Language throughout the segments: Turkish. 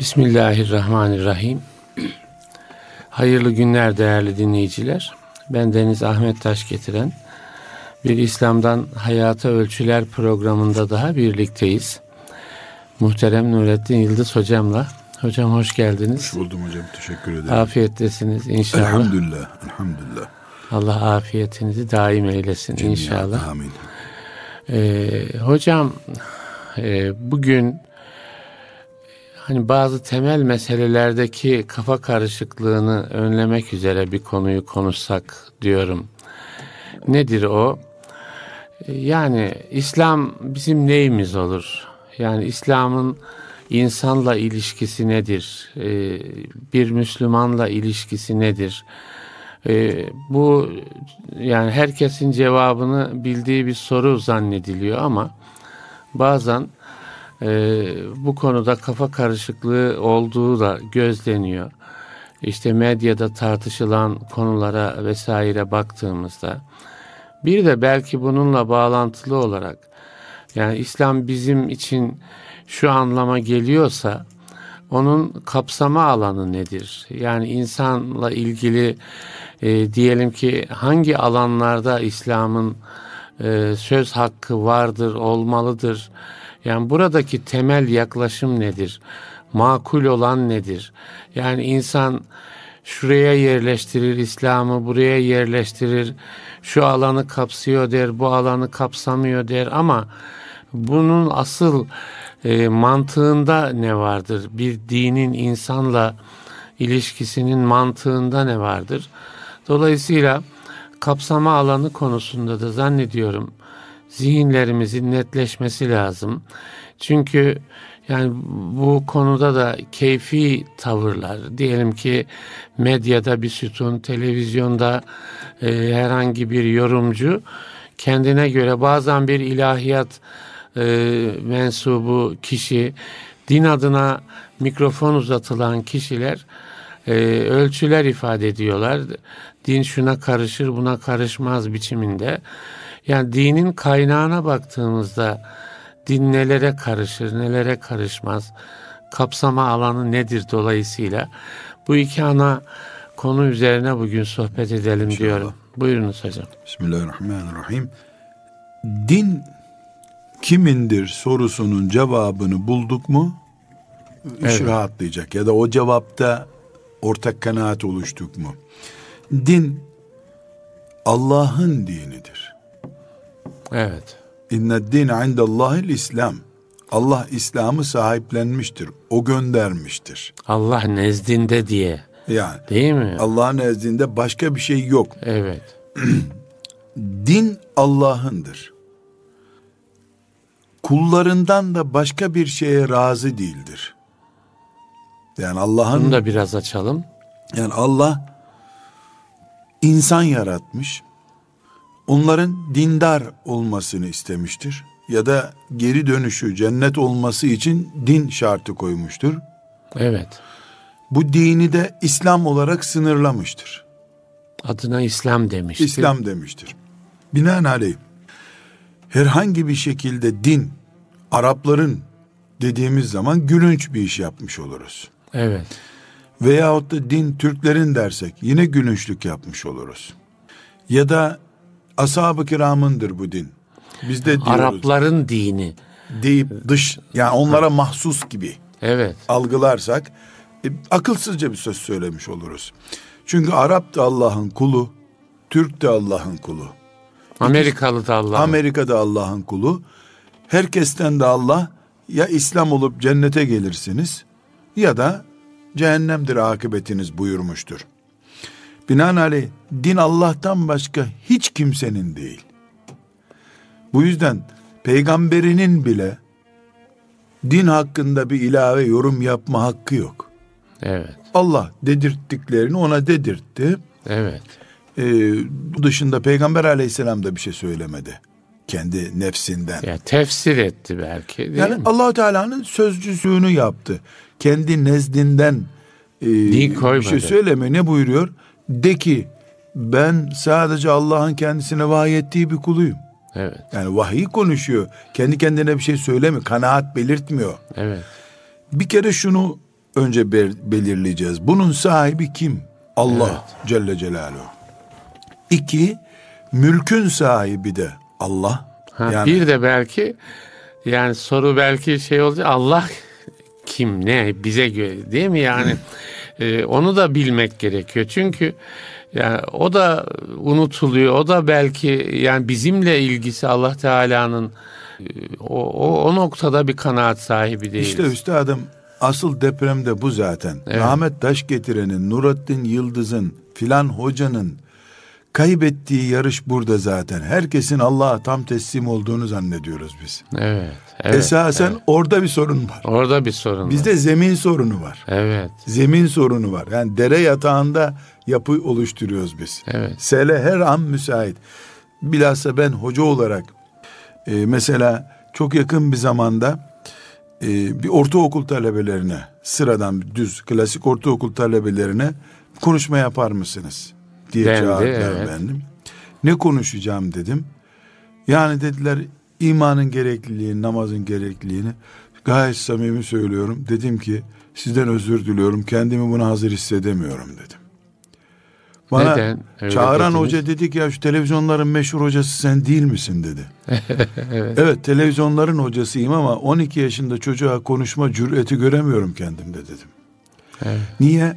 Bismillahirrahmanirrahim. Hayırlı günler değerli dinleyiciler. Ben Deniz Ahmet Taş getiren bir İslam'dan Hayata Ölçüler programında daha birlikteyiz. Muhterem Nurettin Yıldız hocamla. Hocam hoş geldiniz. Hoş buldum hocam. Teşekkür ederim. Afiyettesiniz inşallah. Elhamdülillah. Elhamdülillah. Allah afiyetinizi daim eylesin Cemiyen, inşallah. Amin. Ee, hocam e, bugün hani bazı temel meselelerdeki kafa karışıklığını önlemek üzere bir konuyu konuşsak diyorum. Nedir o? Yani İslam bizim neyimiz olur? Yani İslam'ın insanla ilişkisi nedir? Ee, bir Müslümanla ilişkisi nedir? Ee, bu yani herkesin cevabını bildiği bir soru zannediliyor ama bazen bu konuda kafa karışıklığı olduğu da gözleniyor. İşte medyada tartışılan konulara vesaire baktığımızda bir de belki bununla bağlantılı olarak yani İslam bizim için şu anlama geliyorsa onun kapsama alanı nedir? Yani insanla ilgili e, diyelim ki hangi alanlarda İslam'ın e, söz hakkı vardır, olmalıdır? Yani buradaki temel yaklaşım nedir? Makul olan nedir? Yani insan şuraya yerleştirir İslam'ı, buraya yerleştirir, şu alanı kapsıyor der, bu alanı kapsamıyor der ama bunun asıl e, mantığında ne vardır? Bir dinin insanla ilişkisinin mantığında ne vardır? Dolayısıyla kapsama alanı konusunda da zannediyorum zihinlerimizin netleşmesi lazım. Çünkü yani bu konuda da keyfi tavırlar diyelim ki medyada bir sütun, televizyonda e, herhangi bir yorumcu kendine göre bazen bir ilahiyat e, mensubu kişi, din adına mikrofon uzatılan kişiler e, ölçüler ifade ediyorlar. Din şuna karışır, buna karışmaz biçiminde. Yani dinin kaynağına baktığımızda din nelere karışır, nelere karışmaz, kapsama alanı nedir dolayısıyla bu iki ana konu üzerine bugün sohbet edelim İnşallah. diyorum. Buyurunuz hocam. Bismillahirrahmanirrahim. Din kimindir sorusunun cevabını bulduk mu iş Evet. rahatlayacak ya da o cevapta ortak kanaat oluştuk mu? Din Allah'ın dinidir. Evet. İnne din indallahil İslam. Allah İslam'ı sahiplenmiştir. O göndermiştir. Allah nezdinde diye. Yani Değil mi? Allah'ın nezdinde başka bir şey yok. Evet. Din Allah'ındır. Kullarından da başka bir şeye razı değildir. Yani Allah'ın Bunu da biraz açalım. yani Allah insan yaratmış. Onların dindar olmasını istemiştir. Ya da geri dönüşü cennet olması için din şartı koymuştur. Evet. Bu dini de İslam olarak sınırlamıştır. Adına İslam demişti. İslam demiştir. Binaenaleyh herhangi bir şekilde din Arapların dediğimiz zaman gülünç bir iş yapmış oluruz. Evet. Veyahut da din Türklerin dersek yine gülünçlük yapmış oluruz. Ya da ashab-ı kiramındır bu din. Biz de diyoruz Arapların dini. deyip dış yani onlara mahsus gibi Evet. algılarsak e, akılsızca bir söz söylemiş oluruz. Çünkü Arap da Allah'ın kulu, Türk de Allah'ın kulu. Amerikalı da Allah. Amerika'da Allah'ın kulu. Herkesten de Allah ya İslam olup cennete gelirsiniz ya da cehennemdir akıbetiniz buyurmuştur. Binaenaleyh din Allah'tan başka hiç kimsenin değil. Bu yüzden peygamberinin bile din hakkında bir ilave yorum yapma hakkı yok. Evet. Allah dedirttiklerini ona dedirtti. Evet. Ee, bu dışında peygamber aleyhisselam da bir şey söylemedi. Kendi nefsinden. Ya tefsir etti belki değil Yani mi? Allahu Teala'nın sözcüsünü yaptı. Kendi nezdinden e, bir koymadı. şey söyleme. Ne buyuruyor? De ki ben sadece Allah'ın kendisine vahiy ettiği bir kuluyum. Evet. Yani vahiy konuşuyor. Kendi kendine bir şey söylemiyor. Kanaat belirtmiyor. Evet. Bir kere şunu önce be- belirleyeceğiz. Bunun sahibi kim? Allah Celle Celaluhu. İki, mülkün sahibi de Allah. Ha, yani Bir de belki yani soru belki şey olacak Allah kim ne bize göre değil mi yani e, onu da bilmek gerekiyor çünkü yani o da unutuluyor o da belki yani bizimle ilgisi Allah Teala'nın e, o, o, o noktada bir kanaat sahibi değiliz. İşte üstadım asıl depremde bu zaten. Evet. Ahmet Taş getirenin, Nurattin Yıldız'ın, filan hocanın kaybettiği yarış burada zaten. Herkesin Allah'a tam teslim olduğunu zannediyoruz biz. Evet. evet Esasen evet. orada bir sorun var. orada bir sorun var. Bizde zemin sorunu var. Evet. Zemin sorunu var. Yani dere yatağında yapı oluşturuyoruz biz. Evet. Sele her an müsait. Bilhassa ben hoca olarak e, mesela çok yakın bir zamanda e, bir ortaokul talebelerine sıradan düz klasik ortaokul talebelerine konuşma yapar mısınız diye Dendi, çağırdılar evet. bendim. Ne konuşacağım dedim. Yani dediler imanın gerekliliğini, namazın gerekliliğini gayet samimi söylüyorum. Dedim ki sizden özür diliyorum. Kendimi buna hazır hissedemiyorum dedim. Bana Neden öyle çağıran dediniz? hoca dedi ki ya şu televizyonların meşhur hocası sen değil misin dedi. evet. televizyonların hocasıyım ama 12 yaşında çocuğa konuşma cüreti göremiyorum kendimde dedim. Evet. Niye?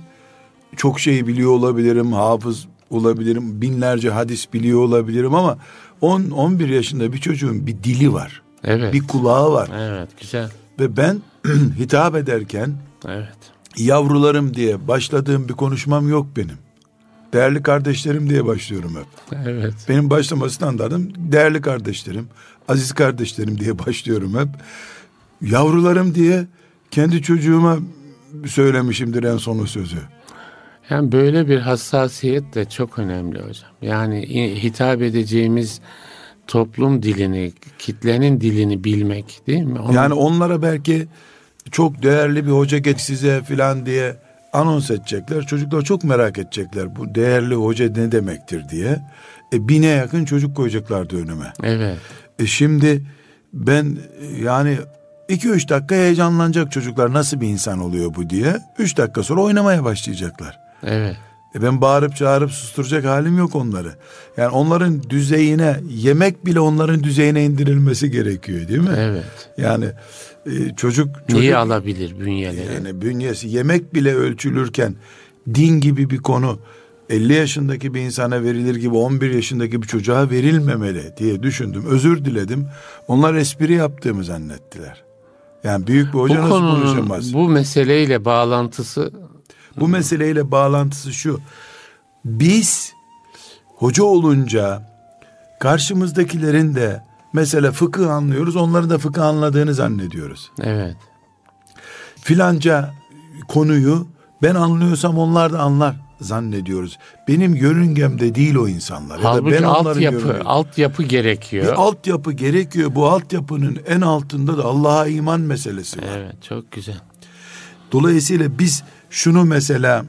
Çok şey biliyor olabilirim, hafız olabilirim, binlerce hadis biliyor olabilirim ama 10-11 yaşında bir çocuğun bir dili var, Evet. bir kulağı var. Evet, güzel. Ve ben hitap ederken Evet. yavrularım diye başladığım bir konuşmam yok benim. Değerli kardeşlerim diye başlıyorum hep. Evet. Benim başlama standardım değerli kardeşlerim, aziz kardeşlerim diye başlıyorum hep. Yavrularım diye kendi çocuğuma söylemişimdir en sonu sözü. Yani böyle bir hassasiyet de çok önemli hocam. Yani hitap edeceğimiz toplum dilini, kitlenin dilini bilmek değil mi? Onun- Yani onlara belki çok değerli bir hoca geç size filan diye anons edecekler. Çocuklar çok merak edecekler bu değerli hoca ne demektir diye. E, bine yakın çocuk koyacaklardı önüme. Evet. E şimdi ben yani 2-3 dakika heyecanlanacak çocuklar nasıl bir insan oluyor bu diye. 3 dakika sonra oynamaya başlayacaklar. Evet. E ben bağırıp çağırıp susturacak halim yok onları. Yani onların düzeyine yemek bile onların düzeyine indirilmesi gerekiyor değil mi? Evet. Yani e, çocuk, çocuk Neyi alabilir bünyeleri? yani bünyesi yemek bile ölçülürken din gibi bir konu 50 yaşındaki bir insana verilir gibi 11 yaşındaki bir çocuğa verilmemeli diye düşündüm. Özür diledim. Onlar espri yaptığımı zannettiler. Yani büyük bir hoca bu nasıl konunun konuşamaz? Bu, bu meseleyle bağlantısı meseleyle bağlantısı şu. Biz hoca olunca karşımızdakilerin de mesela fıkıh anlıyoruz. Onların da fıkıh anladığını zannediyoruz. evet. filanca konuyu ben anlıyorsam onlar da anlar zannediyoruz. Benim yörüngemde değil o insanlar. Ya da Halbuki ben altyapı, altyapı gerekiyor. Bir altyapı gerekiyor. Bu altyapının en altında da Allah'a iman meselesi var. Evet, çok güzel. Dolayısıyla biz şunu mesela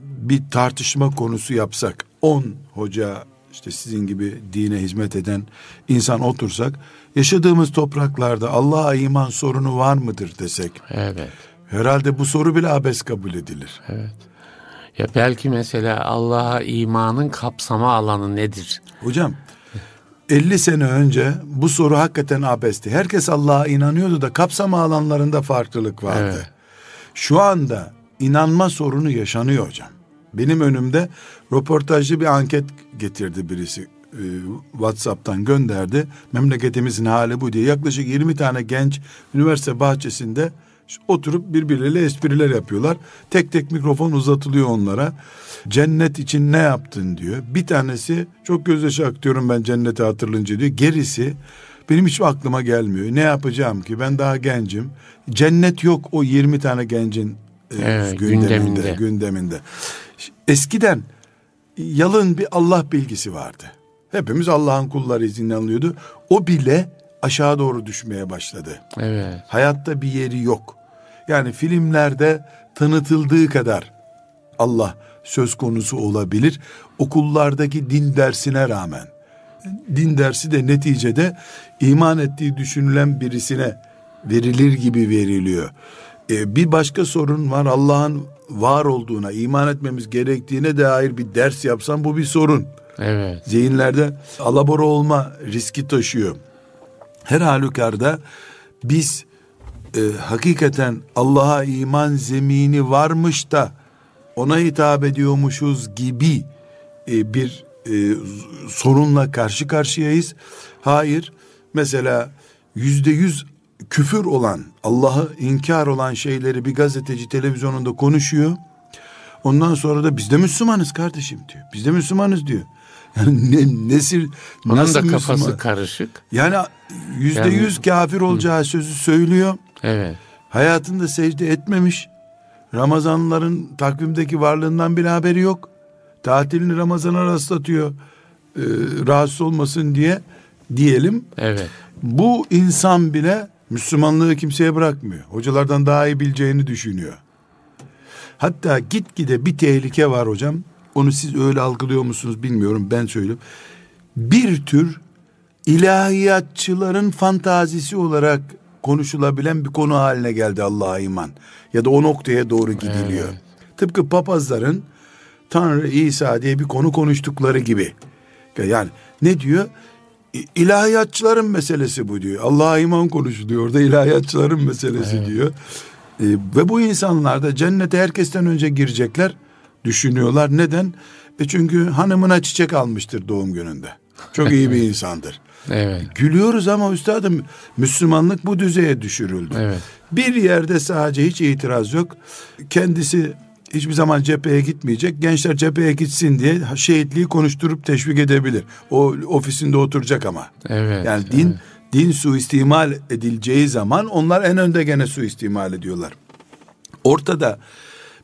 bir tartışma konusu yapsak 10 hoca işte sizin gibi dine hizmet eden insan otursak yaşadığımız topraklarda Allah'a iman sorunu var mıdır desek Evet. herhalde bu soru bile abes kabul edilir. Evet. Ya belki mesela Allah'a imanın kapsama alanı nedir? Hocam 50 sene önce bu soru hakikaten abesti. Herkes Allah'a inanıyordu da kapsama alanlarında farklılık vardı. Evet. Şu anda inanma sorunu yaşanıyor hocam. Benim önümde röportajlı bir anket getirdi birisi. Ee, WhatsApp'tan gönderdi. Memleketimizin hali bu diye. Yaklaşık 20 tane genç üniversite bahçesinde oturup birbirleriyle espriler yapıyorlar. Tek tek mikrofon uzatılıyor onlara. Cennet için ne yaptın diyor. Bir tanesi çok gözyaşı aktıyorum ben cenneti hatırlayınca diyor. Gerisi benim hiç aklıma gelmiyor. Ne yapacağım ki ben daha gencim. Cennet yok o 20 tane gencin e, Evet, gündeminde, gündeminde. gündeminde. Eskiden yalın bir Allah bilgisi vardı. Hepimiz Allah'ın kullarıyız inanılıyordu. O bile aşağı doğru düşmeye başladı. Evet. Hayatta bir yeri yok. Yani filmlerde tanıtıldığı kadar Allah söz konusu olabilir. Okullardaki din dersine rağmen. Din dersi de neticede iman ettiği düşünülen birisine verilir gibi veriliyor. E, bir başka sorun var. Allah'ın var olduğuna, iman etmemiz gerektiğine dair bir ders yapsam bu bir sorun. Evet. Zihinlerde alabora olma riski taşıyor. Her halükarda biz e, hakikaten Allah'a iman zemini varmış da ona hitap ediyormuşuz gibi e, bir e, sorunla karşı karşıyayız. Hayır, mesela yüzde yüz küfür olan, Allah'ı inkar olan şeyleri bir gazeteci televizyonunda konuşuyor. Ondan sonra da biz de Müslümanız kardeşim diyor. Biz de Müslümanız diyor. Yani ne, nesil, Onun nasıl da kafası Müslüman? karışık. Yani yüzde yüz kafir olacağı sözü söylüyor. Evet. Hayatında secde etmemiş. Ramazanların takvimdeki varlığından bile haberi yok. Tatilini Ramazan'a rastlatıyor. Ee, rahatsız olmasın diye diyelim. Evet. Bu insan bile Müslümanlığı kimseye bırakmıyor. Hocalardan daha iyi bileceğini düşünüyor. Hatta gitgide bir tehlike var hocam. Onu siz öyle algılıyor musunuz bilmiyorum ben söyleyeyim. Bir tür ilahiyatçıların fantazisi olarak konuşulabilen bir konu haline geldi Allah'a iman. Ya da o noktaya doğru gidiliyor. Tıpkı papazların Tanrı İsa diye bir konu konuştukları gibi. Yani ne diyor? İlahiyatçıların meselesi bu diyor. Allah'a iman konuşuluyor. Orada ilahiyatçıların meselesi diyor. E, ve bu insanlar da cennete herkesten önce girecekler düşünüyorlar. Neden? E çünkü hanımına çiçek almıştır doğum gününde. Çok iyi bir insandır. Evet. Gülüyoruz ama üstadım Müslümanlık bu düzeye düşürüldü. Evet. Bir yerde sadece hiç itiraz yok. Kendisi hiçbir zaman cepheye gitmeyecek. Gençler cepheye gitsin diye şehitliği konuşturup teşvik edebilir. O ofisinde oturacak ama. Evet. Yani din din suistimal edileceği zaman onlar en önde gene suistimal ediyorlar. Ortada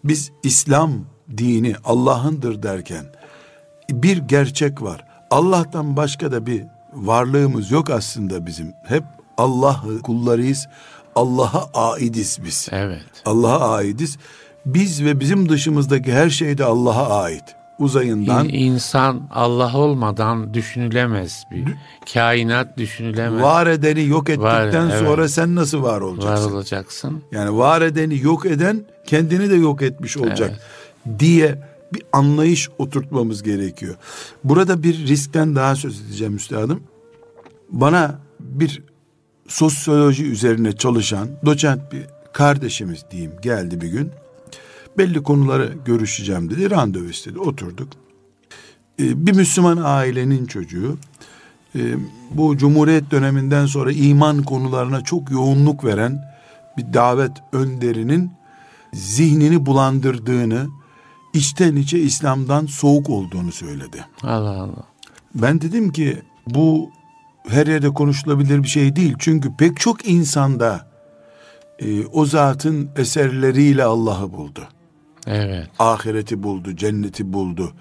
biz İslam dini Allah'ındır derken bir gerçek var. Allah'tan başka da bir varlığımız yok aslında bizim. Hep Allah'ı kullarıyız. Allah'a aidiz biz. Evet. Allah'a aidiz. Biz ve bizim dışımızdaki her şey de Allah'a ait. Uzayından İn- İnsan Allah olmadan düşünülemez bir. Kainat düşünülemez. var edeni yok ettikten Var, evet. sonra sen nasıl var Var olacaksın? olacaksın. Yani var edeni yok eden kendini de yok etmiş olacak diye bir anlayış oturtmamız gerekiyor. Burada bir riskten daha söz edeceğim üstadım. Bana bir sosyoloji üzerine çalışan doçent bir kardeşimiz diyeyim geldi bir gün. Belli konuları görüşeceğim dedi. Randevu istedi. Oturduk. Ee, bir Müslüman ailenin çocuğu. Ee, bu Cumhuriyet döneminden sonra iman konularına çok yoğunluk veren bir davet önderinin zihnini bulandırdığını, içten içe İslam'dan soğuk olduğunu söyledi. Allah Allah. Ben dedim ki bu her yerde konuşulabilir bir şey değil. Çünkü pek çok insanda e, o zatın eserleriyle Allah'ı buldu. Evet. Ahireti buldu, cenneti buldu.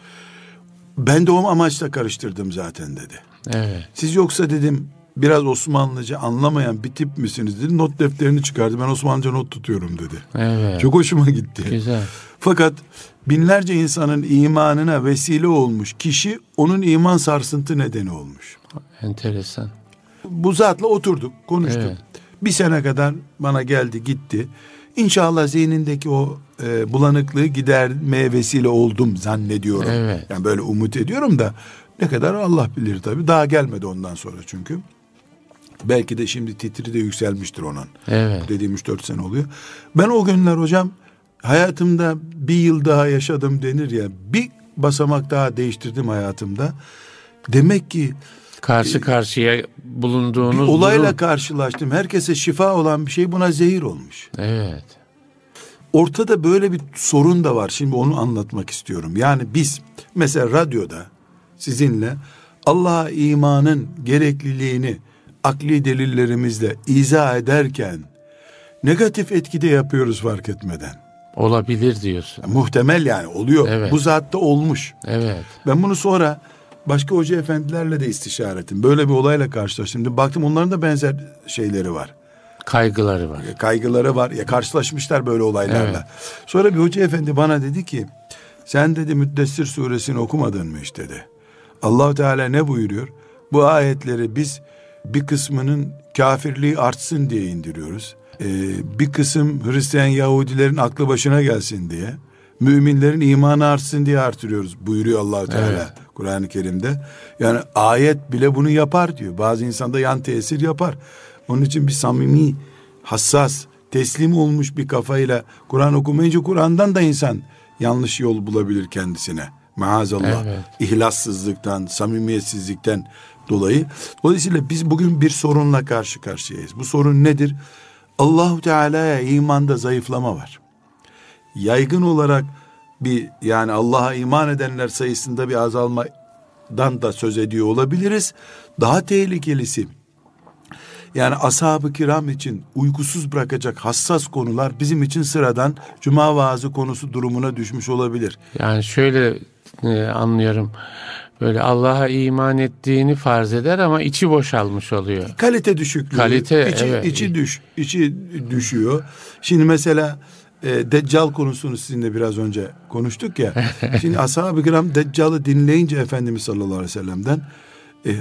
Ben de o amaçla karıştırdım zaten dedi. Evet. Siz yoksa dedim biraz Osmanlıca anlamayan bir tip misiniz dedi. Not defterini çıkardı. Ben Osmanlıca not tutuyorum dedi. Evet. Çok hoşuma gitti. Güzel. Fakat binlerce insanın imanına vesile olmuş kişi onun iman sarsıntı nedeni olmuş. Enteresan. Bu zatla oturduk, konuştuk. Evet. Bir sene kadar bana geldi, gitti. İnşallah zihnindeki o e, bulanıklığı gidermeye vesile oldum zannediyorum. Evet. Yani böyle umut ediyorum da ne kadar Allah bilir tabii. Daha gelmedi ondan sonra çünkü. Belki de şimdi titri de yükselmiştir onun. Evet. Dediğim 3-4 sene oluyor. Ben o günler hocam hayatımda bir yıl daha yaşadım denir ya. Bir basamak daha değiştirdim hayatımda. Demek ki Karşı karşıya bir bulunduğunuz olayla durum. karşılaştım. Herkese şifa olan bir şey buna zehir olmuş. Evet. Ortada böyle bir sorun da var. Şimdi onu anlatmak istiyorum. Yani biz mesela radyoda sizinle Allah'a imanın gerekliliğini akli delillerimizle izah ederken negatif etkide yapıyoruz fark etmeden. Olabilir diyorsun. Muhtemel yani oluyor. Evet. Bu zatta olmuş. Evet. Ben bunu sonra başka hoca efendilerle de istişare ettim. Böyle bir olayla karşılaştım. Baktım onların da benzer şeyleri var. Kaygıları var. Kaygıları var. Ya karşılaşmışlar böyle olaylarla. Evet. Sonra bir hoca efendi bana dedi ki sen dedi Müddessir suresini okumadın mı hiç dedi. Allahu Teala ne buyuruyor? Bu ayetleri biz bir kısmının kafirliği artsın diye indiriyoruz. e, bir kısım Hristiyan Yahudilerin aklı başına gelsin diye müminlerin imanı artsın diye artırıyoruz buyuruyor allah Teala Evet. Kur'an-ı Kerim'de. Yani ayet bile bunu yapar diyor. Bazı insanda yan tesir yapar. Onun için bir samimi, hassas, teslim olmuş bir kafayla Kur'an okumayınca Kur'an'dan da insan yanlış yol bulabilir kendisine. Maazallah. Evet. İhlassızlıktan, samimiyetsizlikten dolayı. Dolayısıyla biz bugün bir sorunla karşı karşıyayız. Bu sorun nedir? Allahu Teala'ya imanda zayıflama var. Yaygın olarak bir yani Allah'a iman edenler sayısında bir azalmadan da söz ediyor olabiliriz. Daha tehlikelisi yani ashab-ı kiram için uykusuz bırakacak hassas konular bizim için sıradan cuma vaazı konusu durumuna düşmüş olabilir. Yani şöyle e, anlıyorum. Böyle Allah'a iman ettiğini farz eder ama içi boşalmış oluyor. Kalite düşüklüğü. Kalite, içi, evet. içi düş, içi düşüyor. Şimdi mesela e, Deccal konusunu sizinle biraz önce konuştuk ya. şimdi ashab-ı kiram Deccal'ı dinleyince Efendimiz sallallahu aleyhi ve sellem'den e,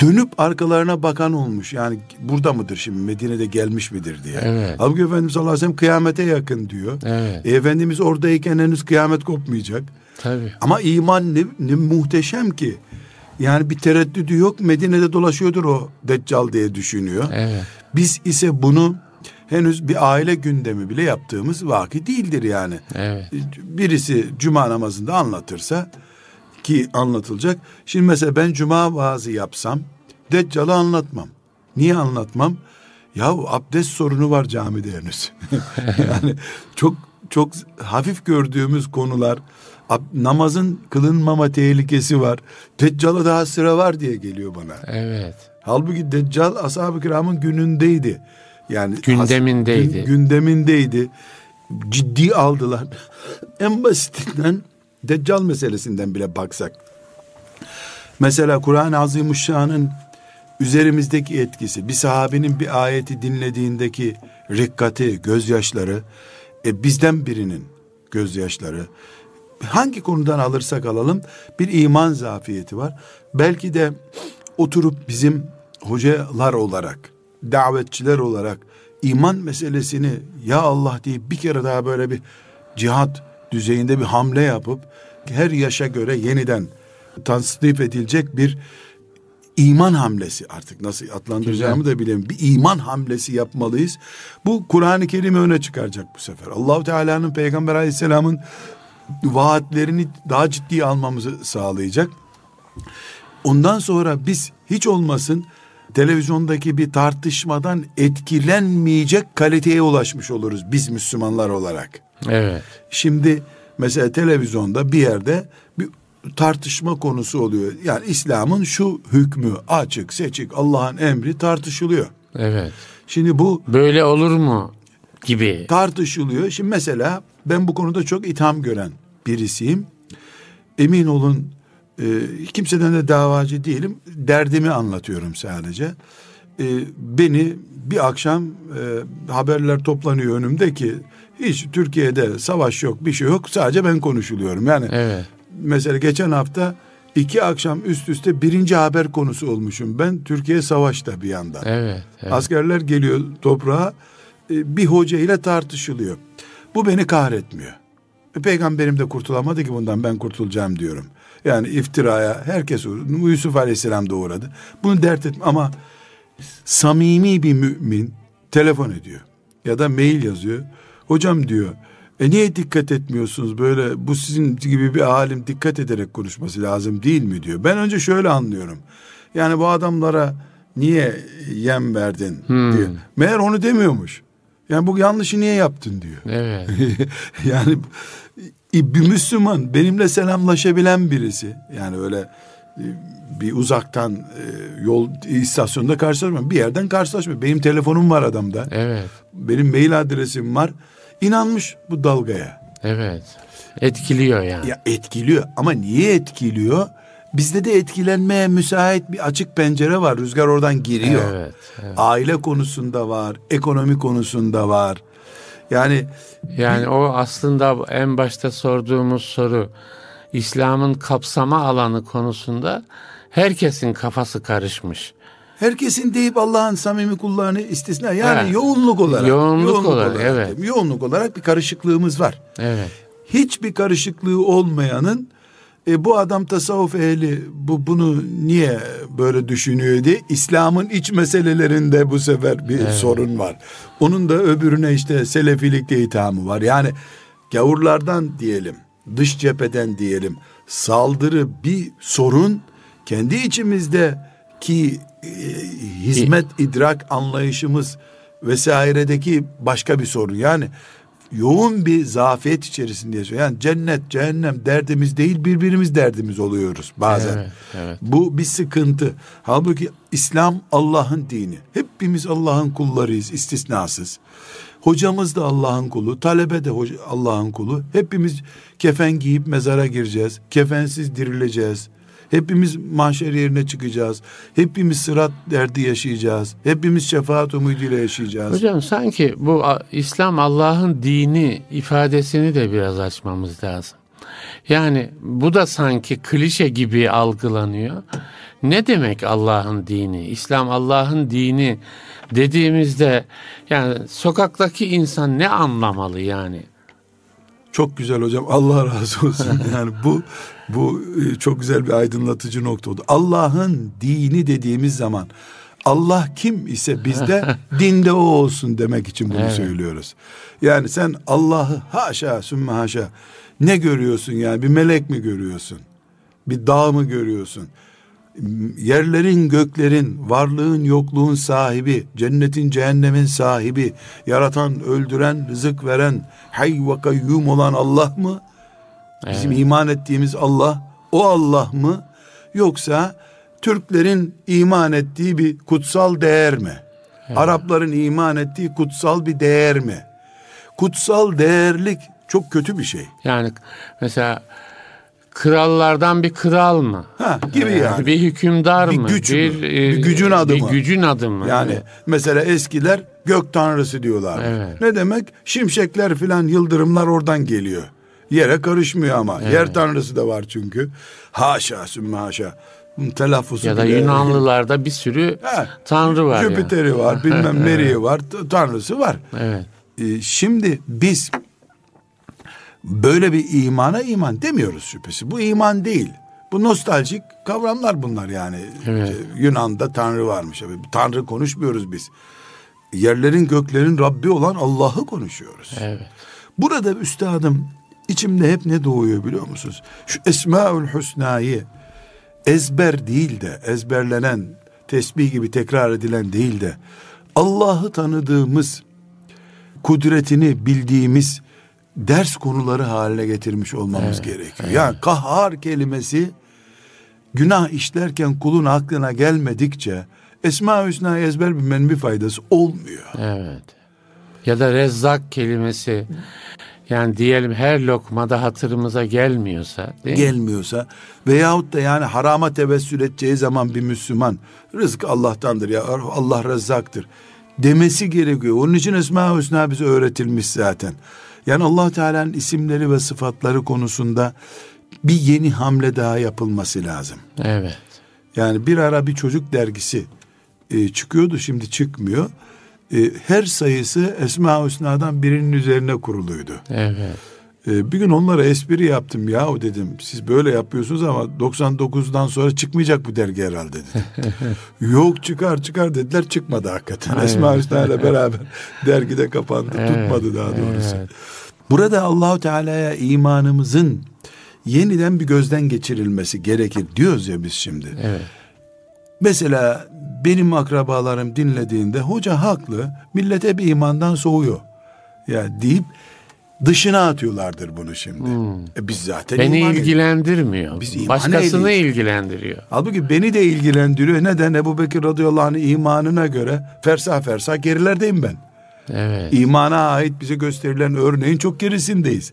dönüp arkalarına bakan olmuş. Yani burada mıdır şimdi Medine'de gelmiş midir diye. Evet. Halbuki Efendimiz sallallahu aleyhi ve sellem kıyamete yakın diyor. Evet. E, Efendimiz oradayken henüz kıyamet kopmayacak. Tabii. Ama iman ne, ne muhteşem ki. Yani bir tereddüdü yok. Medine'de dolaşıyordur o Deccal diye düşünüyor. Evet. Biz ise bunu henüz bir aile gündemi bile yaptığımız vaki değildir yani. Evet. Birisi cuma namazında anlatırsa ki anlatılacak. Şimdi mesela ben cuma vaazı yapsam Deccal'ı anlatmam. Niye anlatmam? Ya abdest sorunu var camide henüz. yani çok çok hafif gördüğümüz konular namazın kılınmama tehlikesi var. Deccal'a daha sıra var diye geliyor bana. Evet. Halbuki Deccal ashab-ı kiramın günündeydi. Yani Gündemindeydi. gün- gündemindeydi. Ciddi aldılar. en basitinden Deccal meselesinden bile baksak. Mesela Kur'an-ı Azimuşşan'ın üzerimizdeki etkisi, bir sahabenin bir ayeti dinlediğindeki rikkati, gözyaşları, e, bizden birinin gözyaşları, hangi konudan alırsak alalım bir iman zafiyeti var. Belki de oturup bizim hocalar olarak, davetçiler olarak iman meselesini ya Allah deyip bir kere daha böyle bir cihat düzeyinde bir hamle yapıp her yaşa göre yeniden tasnif edilecek bir iman hamlesi artık nasıl adlandıracağımı da bilemiyorum. Bir iman hamlesi yapmalıyız. Bu Kur'an-ı Kerim'i öne çıkaracak bu sefer. Allahu Teala'nın Peygamber Aleyhisselam'ın vaatlerini daha ciddiye almamızı sağlayacak. Ondan sonra biz hiç olmasın televizyondaki bir tartışmadan etkilenmeyecek kaliteye ulaşmış oluruz biz Müslümanlar olarak. Evet. Şimdi mesela televizyonda bir yerde bir tartışma konusu oluyor. Yani İslam'ın şu hükmü açık seçik Allah'ın emri tartışılıyor. Evet. Şimdi bu Böyle olur mu gibi. tartışılıyor. Şimdi mesela ben bu konuda çok itham gören birisiyim. Emin olun e, kimseden de davacı değilim. Derdimi anlatıyorum sadece. E, beni bir akşam e, haberler toplanıyor önümde ki hiç Türkiye'de savaş yok bir şey yok sadece ben konuşuluyorum. Yani Evet. mesela geçen hafta iki akşam üst üste birinci haber konusu olmuşum. Ben Türkiye savaşta bir yandan. Evet. evet. Askerler geliyor toprağa e, bir hoca ile tartışılıyor. Bu beni kahretmiyor. Peygamberim de kurtulamadı ki bundan ben kurtulacağım diyorum. Yani iftiraya herkes uğradı. Yusuf Aleyhisselam da uğradı. Bunu dert etme ama samimi bir mümin telefon ediyor ya da mail yazıyor. Hocam diyor e niye dikkat etmiyorsunuz böyle bu sizin gibi bir alim dikkat ederek konuşması lazım değil mi diyor. Ben önce şöyle anlıyorum. Yani bu adamlara niye yem verdin diyor. Meğer onu demiyormuş. Yani bu yanlışı niye yaptın diyor. Evet. yani bir Müslüman benimle selamlaşabilen birisi yani öyle e, bir uzaktan e, yol istasyonunda karşılaşmıyorum. Bir yerden karşılaşmıyor. Benim telefonum var adamda. Evet. Benim mail adresim var. İnanmış bu dalgaya. Evet. Etkiliyor yani. Ya etkiliyor ama niye etkiliyor? Bizde de etkilenmeye müsait bir açık pencere var. Rüzgar oradan giriyor. Evet, evet. Aile konusunda var, ekonomi konusunda var. Yani Yani o aslında en başta sorduğumuz soru İslam'ın kapsama alanı konusunda herkesin kafası karışmış. Herkesin deyip Allah'ın samimi kullarını istisna. Yani Evet. yoğunluk olarak. Yoğunluk olarak, evet. diyeyim. Yoğunluk olarak bir karışıklığımız var. Evet. Hiçbir karışıklığı olmayanın e, bu adam tasavvuf ehli bu bunu niye böyle düşünüyor diye İslam'ın iç meselelerinde bu sefer bir sorun var. Onun da öbürüne işte selefilikte ithamı var. Yani gavurlardan diyelim, dış cepheden diyelim saldırı bir sorun kendi içimizde ki e, hizmet idrak anlayışımız vesairedeki başka bir sorun. Yani yoğun bir zafiyet içerisinde yaşıyor. Yani cennet, cehennem derdimiz değil birbirimiz derdimiz oluyoruz bazen. Evet, evet. Bu bir sıkıntı. Halbuki İslam Allah'ın dini. Hepimiz Allah'ın kullarıyız istisnasız. Hocamız da Allah'ın kulu, talebe de Allah'ın kulu. Hepimiz kefen giyip mezara gireceğiz. Kefensiz dirileceğiz. Hepimiz mahşer yerine çıkacağız. Hepimiz sırat derdi yaşayacağız. Hepimiz şefaat umuduyla yaşayacağız. Hocam sanki bu İslam Allah'ın dini ifadesini de biraz açmamız lazım. Yani bu da sanki klişe gibi algılanıyor. Ne demek Allah'ın dini? İslam Allah'ın dini dediğimizde yani sokaktaki insan ne anlamalı yani? Çok güzel hocam. Allah razı olsun. Yani bu bu e, çok güzel bir aydınlatıcı nokta oldu. Allah'ın dini dediğimiz zaman Allah kim ise bizde dinde o olsun demek için bunu Evet. söylüyoruz. Yani sen Allah'ı haşa sümme haşa ne görüyorsun yani bir melek mi görüyorsun? Bir dağ mı görüyorsun? yerlerin göklerin varlığın yokluğun sahibi cennetin cehennemin sahibi yaratan öldüren rızık veren hay ve kayyum olan Allah mı bizim iman ettiğimiz Allah o Allah mı yoksa Türklerin iman ettiği bir kutsal değer mi Arapların iman ettiği kutsal bir değer mi kutsal değerlik çok kötü bir şey Yani mesela krallardan bir kral mı? ha gibi Ee, yani Bir hükümdar Bir mı? güç mü? e, Bir gücün adı bir mı? gücün adı mı? Yani Evet. mesela eskiler gök tanrısı diyorlar. Evet. Ne demek? Şimşekler filan yıldırımlar oradan geliyor. Yere karışmıyor ama. Yer tanrısı da var çünkü. Haşa sümme haşa. Telaffuzu ya da bile- Yunanlılarda bir sürü Ha, tanrı var yani. Jüpiter'i var, bilmem Meri'yi var, tanrısı var. Evet. Ee, şimdi biz böyle bir imana iman demiyoruz şüphesi. Bu iman değil. Bu nostaljik kavramlar bunlar yani. Evet. Ee, Yunan'da Tanrı varmış. Tanrı konuşmuyoruz biz. Yerlerin göklerin Rabbi olan Allah'ı konuşuyoruz. Evet. Burada üstadım içimde hep ne doğuyor biliyor musunuz? Şu Esmaül Hüsna'yı ezber değil de ezberlenen tesbih gibi tekrar edilen değil de Allah'ı tanıdığımız kudretini bildiğimiz ders konuları haline getirmiş olmamız gerekiyor. Yani kahhar kelimesi günah işlerken kulun aklına gelmedikçe Esma-ı Hüsna'yı ezber bilmenin bir faydası olmuyor. Evet. Ya da rezzak kelimesi yani diyelim her lokmada hatırımıza gelmiyorsa değil mi? gelmiyorsa veyahut da yani harama tevessül edeceği zaman bir Müslüman rızk Allah'tandır ya Allah rezzaktır demesi gerekiyor. Onun için Esma-ı Hüsna bize öğretilmiş zaten. Yani allah Teala'nın isimleri ve sıfatları konusunda bir yeni hamle daha yapılması lazım. Evet. Yani bir ara bir çocuk dergisi e, çıkıyordu şimdi çıkmıyor. E, her sayısı Esma-ı Hüsna'dan birinin üzerine kuruluydu. Evet. Ee, bir gün onlara espri yaptım ya o dedim siz böyle yapıyorsunuz ama 99'dan sonra çıkmayacak bu dergi herhalde dedim. Yok çıkar çıkar dediler çıkmadı hakikaten. Esma Hüsna ile beraber dergide kapandı Evet, tutmadı daha doğrusu. evet. Burada Allahu Teala'ya imanımızın yeniden bir gözden geçirilmesi gerekir diyoruz ya biz şimdi. Evet. Mesela benim akrabalarım dinlediğinde hoca haklı millete bir imandan soğuyor. Ya deyip dışına atıyorlardır bunu şimdi. E biz zaten Beni iman ilgilendirmiyor. Biz Başkasını ehliyiz. ilgilendiriyor. Halbuki beni de ilgilendiriyor. Neden? Ebu Bekir radıyallahu anh'ın imanına göre fersah fersah gerilerdeyim ben. Evet. İmana ait bize gösterilen örneğin çok gerisindeyiz.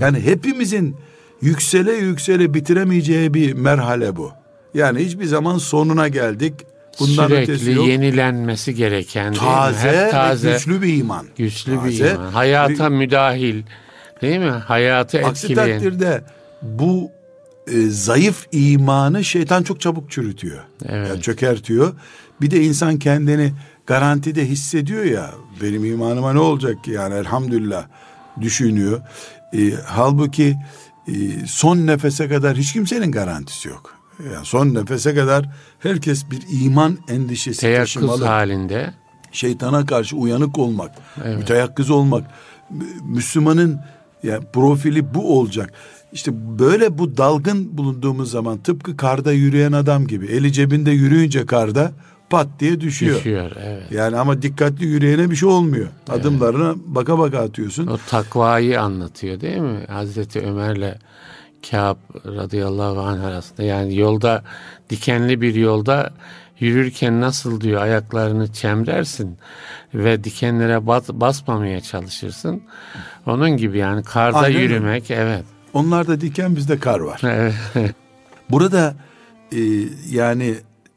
Yani hepimizin yüksele yüksele bitiremeyeceği bir merhale bu. Yani hiçbir zaman sonuna geldik. Bundan Sürekli yok. yenilenmesi gereken değil mi? taze, Hep taze güçlü bir iman. güçlü bir Taze iman. Hayata müdahil değil mi? Hayatı Aksi etkileyen. takdirde bu e, zayıf imanı şeytan çok çabuk çürütüyor. Evet. Yani çökertiyor. Bir de insan kendini garantide hissediyor ya benim imanıma ne olacak ki yani elhamdülillah düşünüyor. E, halbuki e, son nefese kadar hiç kimsenin garantisi yok. Yani son nefese kadar herkes bir iman endişesi Teyakkuz taşımalı. halinde. Şeytana karşı uyanık olmak, müteyakkız olmak. Mü- Müslümanın yani profili bu olacak. İşte böyle bu dalgın bulunduğumuz zaman tıpkı karda yürüyen adam gibi eli cebinde yürüyünce karda pat diye düşüyor. Düşüyor. Evet. Yani ama dikkatli yürüyene bir şey olmuyor. Adımlarına baka baka atıyorsun. O takvayı anlatıyor değil mi? Hazreti Ömer'le Kâb radıyallahu anh arasında. Yani yolda dikenli bir yolda yürürken nasıl diyor ayaklarını çemrersin ve dikenlere bas, basmamaya çalışırsın. Onun gibi yani karda Aynen yürümek evet. Onlarda diken bizde kar var. Evet. Burada e, yani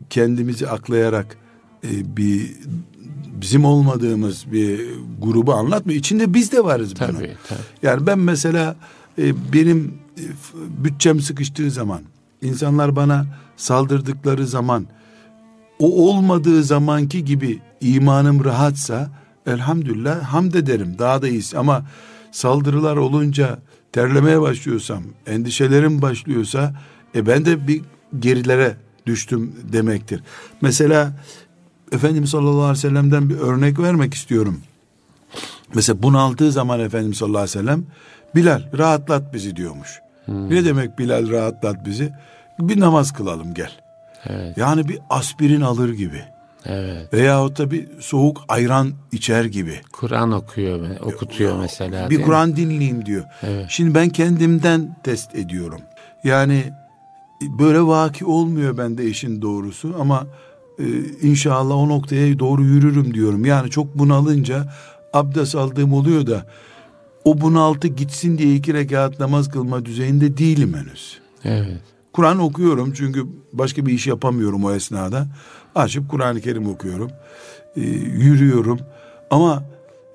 kendimizi aklayarak e, bir bizim olmadığımız bir grubu anlatmıyor. İçinde biz de varız tabii tabii. Yani ben mesela e, benim bütçem sıkıştığı zaman, insanlar bana saldırdıkları zaman, o olmadığı zamanki gibi imanım rahatsa, elhamdülillah hamd ederim. Daha da iyisi. Ama saldırılar olunca terlemeye başlıyorsam, endişelerim başlıyorsa, e ben de bir gerilere düştüm demektir. Mesela Efendimiz sallallahu aleyhi ve sellem'den bir örnek vermek istiyorum. Mesela bunaldığı zaman Efendimiz sallallahu aleyhi ve sellem Bilal rahatlat bizi diyormuş. Ne demek Bilal rahatlat bizi? Bir namaz kılalım gel. Evet. Yani bir aspirin alır gibi. Evet. Veyahut da bir soğuk ayran içer gibi. Kur'an okuyor, okutuyor mesela. Bir? Kur'an dinleyeyim diyor. Şimdi ben kendimden test ediyorum. Yani böyle vaki olmuyor bende işin doğrusu ama e, inşallah o noktaya doğru yürürüm diyorum. Yani çok bunalınca abdest aldığım oluyor da o bunaltı gitsin diye iki rekat namaz kılma düzeyinde değilim henüz. Evet. Kur'an okuyorum çünkü başka bir iş yapamıyorum o esnada. Açıp Kur'an-ı Kerim okuyorum. Ee, yürüyorum. Ama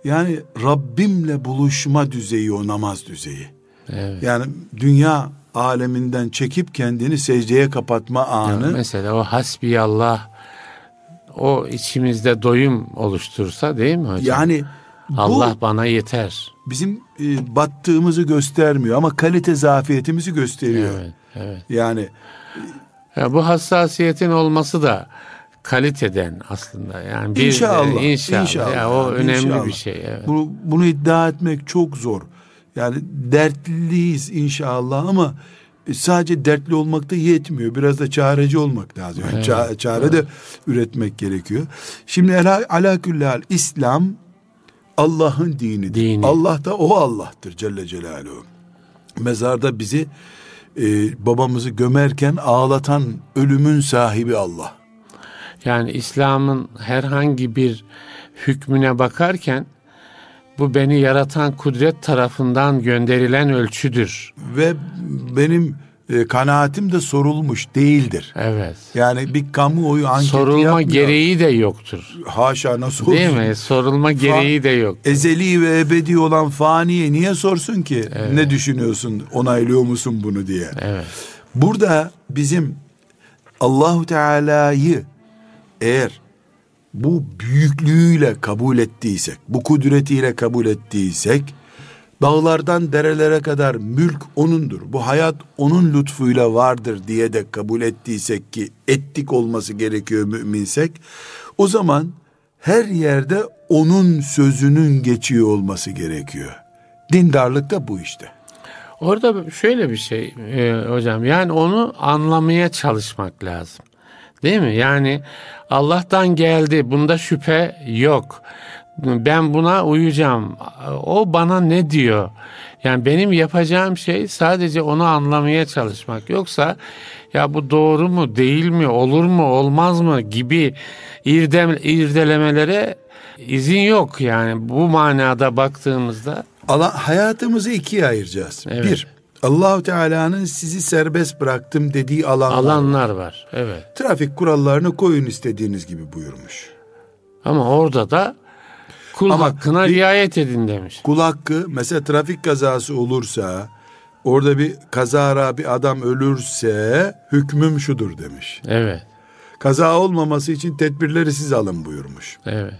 yani Rabbimle buluşma düzeyi o namaz düzeyi. Evet. Yani dünya aleminden çekip kendini secdeye kapatma anı. Mesela o hasbiyallah o içimizde doyum oluştursa değil mi hocam? yani bu Allah bana yeter. bizim e, battığımızı göstermiyor ama kalite zafiyetimizi gösteriyor. Evet, evet. Yani Ya bu hassasiyetin olması da kaliteden aslında. Yani bir İnşallah, inşallah. inşallah Ya o önemli inşallah. bir şey. Evet. Bunu, bunu iddia etmek çok zor. Yani dertliyiz inşallah ama sadece dertli olmak da yetmiyor. Biraz da çareci olmak lazım. Yani ça- çare de üretmek gerekiyor. Şimdi ala, ala hal, İslam Allah'ın dinidir. Dini. Allah da o Allah'tır Celle Celaluhu. Mezarda bizi e, babamızı gömerken ağlatan ölümün sahibi Allah. Yani İslam'ın herhangi bir hükmüne bakarken bu beni yaratan kudret tarafından gönderilen ölçüdür. Ve benim e, kanaatim de sorulmuş değildir. Evet. Yani bir kamuoyu anketi Sorulma yapmıyor. gereği de yoktur. Haşa nasıl olsun? Değil mi? Sorulma gereği de yok. Ezeli ve ebedi olan faniye niye sorsun ki? Ne düşünüyorsun? Onaylıyor musun bunu diye. Evet. Burada bizim Allahu Teala'yı eğer bu büyüklüğüyle kabul ettiysek, bu kudretiyle kabul ettiysek, dağlardan derelere kadar mülk O'nundur, bu hayat O'nun lütfuyla vardır diye de kabul ettiysek ki ettik olması gerekiyor müminsek, o zaman her yerde O'nun sözünün geçiyor olması gerekiyor. Dindarlık da bu işte. Orada şöyle bir şey e, hocam yani onu anlamaya çalışmak lazım. Değil mi? Yani Allah'tan geldi bunda şüphe yok. Ben buna uyacağım. O bana ne diyor? Yani benim yapacağım şey sadece onu anlamaya çalışmak. Yoksa ya bu doğru mu değil mi olur mu olmaz mı gibi irdem, irdelemelere izin yok yani bu manada baktığımızda Allah, hayatımızı ikiye ayıracağız. Evet. Bir, Allahu Teala'nın sizi serbest bıraktım dediği alanlar. alanlar var. Evet. Trafik kurallarını koyun istediğiniz gibi buyurmuş. Ama orada da kul Ama hakkına bir- riayet edin demiş. Kul hakkı mesela trafik kazası olursa orada bir kazara bir adam ölürse hükmüm şudur demiş. Evet. Kaza olmaması için tedbirleri siz alın buyurmuş. Evet.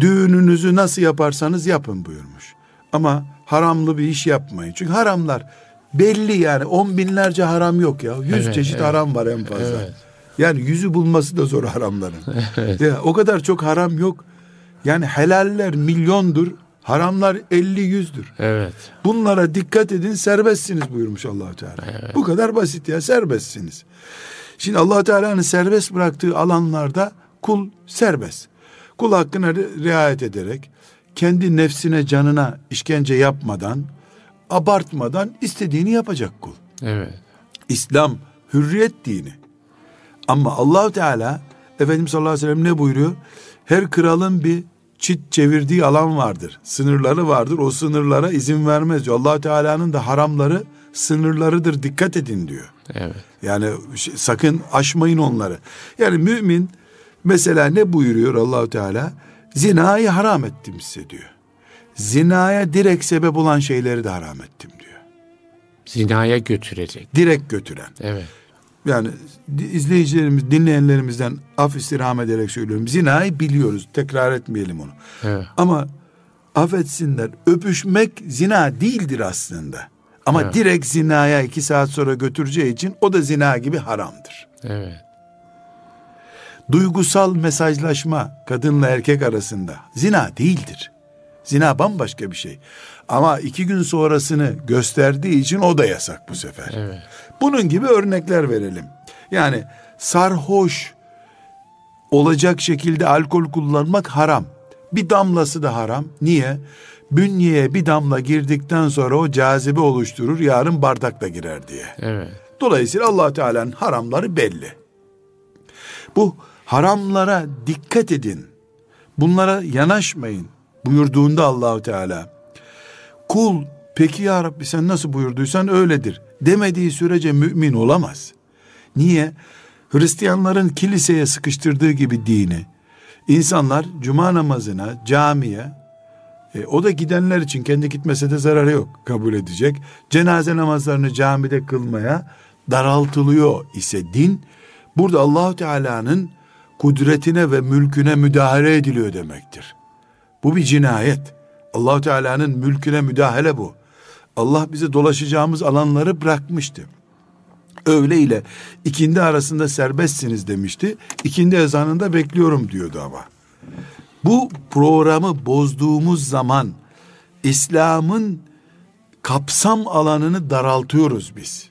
Düğününüzü nasıl yaparsanız yapın buyurmuş. Ama haramlı bir iş yapmayın. Çünkü haramlar belli yani on binlerce haram yok ya. Yüz Evet, çeşit evet. haram var en fazla. Evet. Yani yüzü bulması da zor haramların. Evet. Ya, o kadar çok haram yok. Yani helaller milyondur. Haramlar 50 yüzdür. Evet. Bunlara dikkat edin serbestsiniz buyurmuş allah Teala. Bu kadar basit ya serbestsiniz. Şimdi allah Teala'nın serbest bıraktığı alanlarda kul serbest. Kul hakkına ri- riayet ederek kendi nefsine canına işkence yapmadan abartmadan istediğini yapacak kul. Evet. İslam hürriyet dini. Ama Allahu Teala Efendimiz sallallahu aleyhi ve sellem ne buyuruyor? Her kralın bir çit çevirdiği alan vardır. Sınırları vardır. O sınırlara izin vermez diyor. allah Teala'nın da haramları sınırlarıdır. Dikkat edin diyor. Evet. Yani sakın aşmayın onları. Yani mümin mesela ne buyuruyor Allahu Teala? Zinayı haram ettim size diyor. Zinaya direkt sebep olan şeyleri de haram ettim diyor. Zinaya götürecek. Direkt götüren. Evet. Yani izleyicilerimiz, dinleyenlerimizden af istirham ederek söylüyorum. Zinayı biliyoruz. Tekrar etmeyelim onu. Evet. Ama affetsinler öpüşmek zina değildir aslında. Ama Evet. direkt zinaya iki saat sonra götüreceği için o da zina gibi haramdır. Evet. Duygusal mesajlaşma kadınla erkek arasında zina değildir. Zina bambaşka bir şey. Ama iki gün sonrasını gösterdiği için o da yasak bu sefer. Evet. Bunun gibi örnekler verelim. Yani sarhoş olacak şekilde alkol kullanmak haram. Bir damlası da haram. Niye? Bünyeye bir damla girdikten sonra o cazibe oluşturur. Yarın bardakla girer diye. Evet. Dolayısıyla allah Teala'nın haramları belli. Bu haramlara dikkat edin. Bunlara yanaşmayın buyurduğunda Allahu Teala. Kul peki ya Rabbi sen nasıl buyurduysan öyledir demediği sürece mümin olamaz. Niye? Hristiyanların kiliseye sıkıştırdığı gibi dini insanlar cuma namazına, camiye e, o da gidenler için kendi gitmese de zararı yok kabul edecek. Cenaze namazlarını camide kılmaya daraltılıyor ise din burada Allahu Teala'nın kudretine ve mülküne müdahale ediliyor demektir. Bu bir cinayet. Allahu Teala'nın mülküne müdahale bu. Allah bize dolaşacağımız alanları bırakmıştı. Öğle ile ikindi arasında serbestsiniz demişti. İkindi ezanında bekliyorum diyordu ama. Bu programı bozduğumuz zaman İslam'ın kapsam alanını daraltıyoruz biz.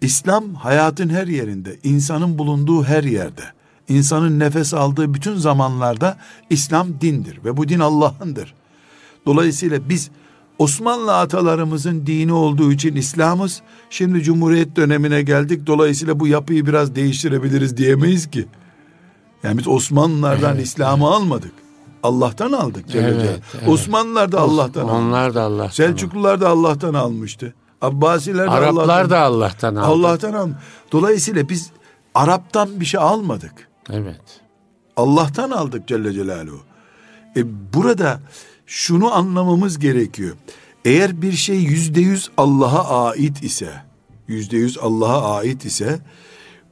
İslam hayatın her yerinde, insanın bulunduğu her yerde, insanın nefes aldığı bütün zamanlarda İslam dindir ve bu din Allah'ındır. Dolayısıyla biz Osmanlı atalarımızın dini olduğu için İslam'ız. Şimdi Cumhuriyet dönemine geldik. Dolayısıyla bu yapıyı biraz değiştirebiliriz diyemeyiz ki. Yani biz Osmanlılardan Evet, İslam'ı almadık. Allah'tan aldık Evet, evet. Osmanlılar da Allah'tan aldı. Onlar da Allah'tan. Selçuklular da Allah'tan almıştı. Abbasiler de Araplar Allah'tan, da Allah'tan aldı. Allah'tan aldı. Dolayısıyla biz Arap'tan bir şey almadık. Evet. Allah'tan aldık Celle Celaluhu. E burada şunu anlamamız gerekiyor. Eğer bir şey yüzde yüz Allah'a ait ise, yüzde yüz Allah'a ait ise,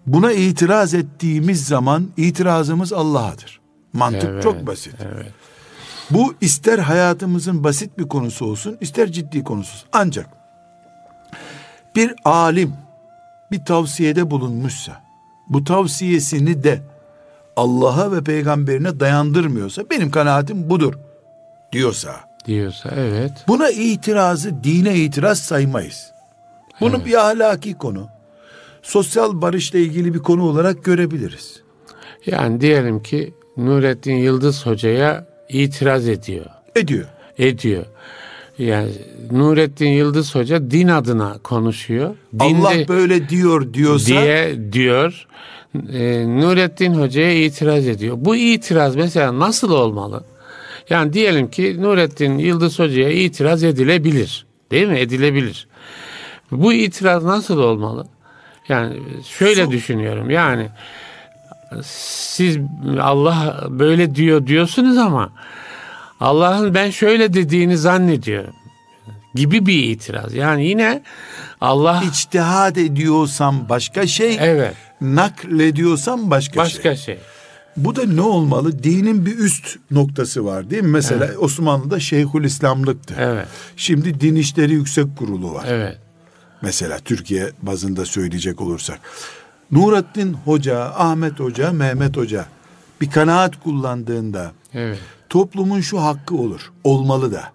buna itiraz ettiğimiz zaman itirazımız Allah'adır. Mantık Evet, çok basit. Evet. Bu ister hayatımızın basit bir konusu olsun, ister ciddi konusu olsun. Ancak bir alim bir tavsiyede bulunmuşsa, bu tavsiyesini de Allah'a ve peygamberine dayandırmıyorsa, benim kanaatim budur diyorsa, Diyorsa evet. buna itirazı dine itiraz saymayız. Bunu bir ahlaki konu, sosyal barışla ilgili bir konu olarak görebiliriz. Yani diyelim ki Nurettin Yıldız Hoca'ya itiraz ediyor. Ediyor. Ediyor. Yani Nurettin Yıldız Hoca din adına konuşuyor. Allah Dinde böyle diyor diyorsa, diye diyor. Ee, Nurettin Hoca'ya itiraz ediyor. Bu itiraz mesela nasıl olmalı? Yani diyelim ki Nurettin Yıldız Hoca'ya itiraz edilebilir. Değil mi? Edilebilir. Bu itiraz nasıl olmalı? Yani şöyle Şu- düşünüyorum. Yani siz Allah böyle diyor diyorsunuz ama Allah'ın ben şöyle dediğini zannediyorum. gibi bir itiraz. Yani yine Allah İçtihad ediyorsam başka şey, evet naklediyorsam başka, başka şey. şey. Bu da ne olmalı? Dinin bir üst noktası var değil mi? Mesela Osmanlı'da Şeyhül İslamlıktı. Evet. Şimdi Din İşleri Yüksek Kurulu var. Evet. Mesela Türkiye bazında söyleyecek olursak. Nurattin Hoca, Ahmet Hoca, Mehmet Hoca bir kanaat kullandığında Evet. toplumun şu hakkı olur. Olmalı da.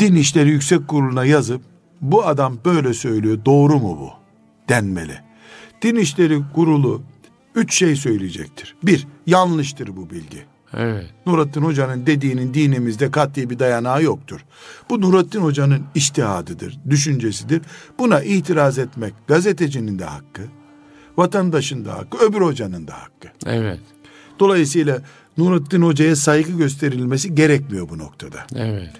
Din İşleri Yüksek Kurulu'na yazıp bu adam böyle söylüyor doğru mu bu? Denmeli. Din İşleri Kurulu üç şey söyleyecektir. Bir, yanlıştır bu bilgi. Evet. Nurattin Hoca'nın dediğinin dinimizde kat'i bir dayanağı yoktur. Bu Nurattin Hoca'nın iştihadıdır, düşüncesidir. Buna itiraz etmek gazetecinin de hakkı, vatandaşın da hakkı, öbür hocanın da hakkı. Evet. Dolayısıyla Nurattin Hoca'ya saygı gösterilmesi gerekmiyor bu noktada. Evet.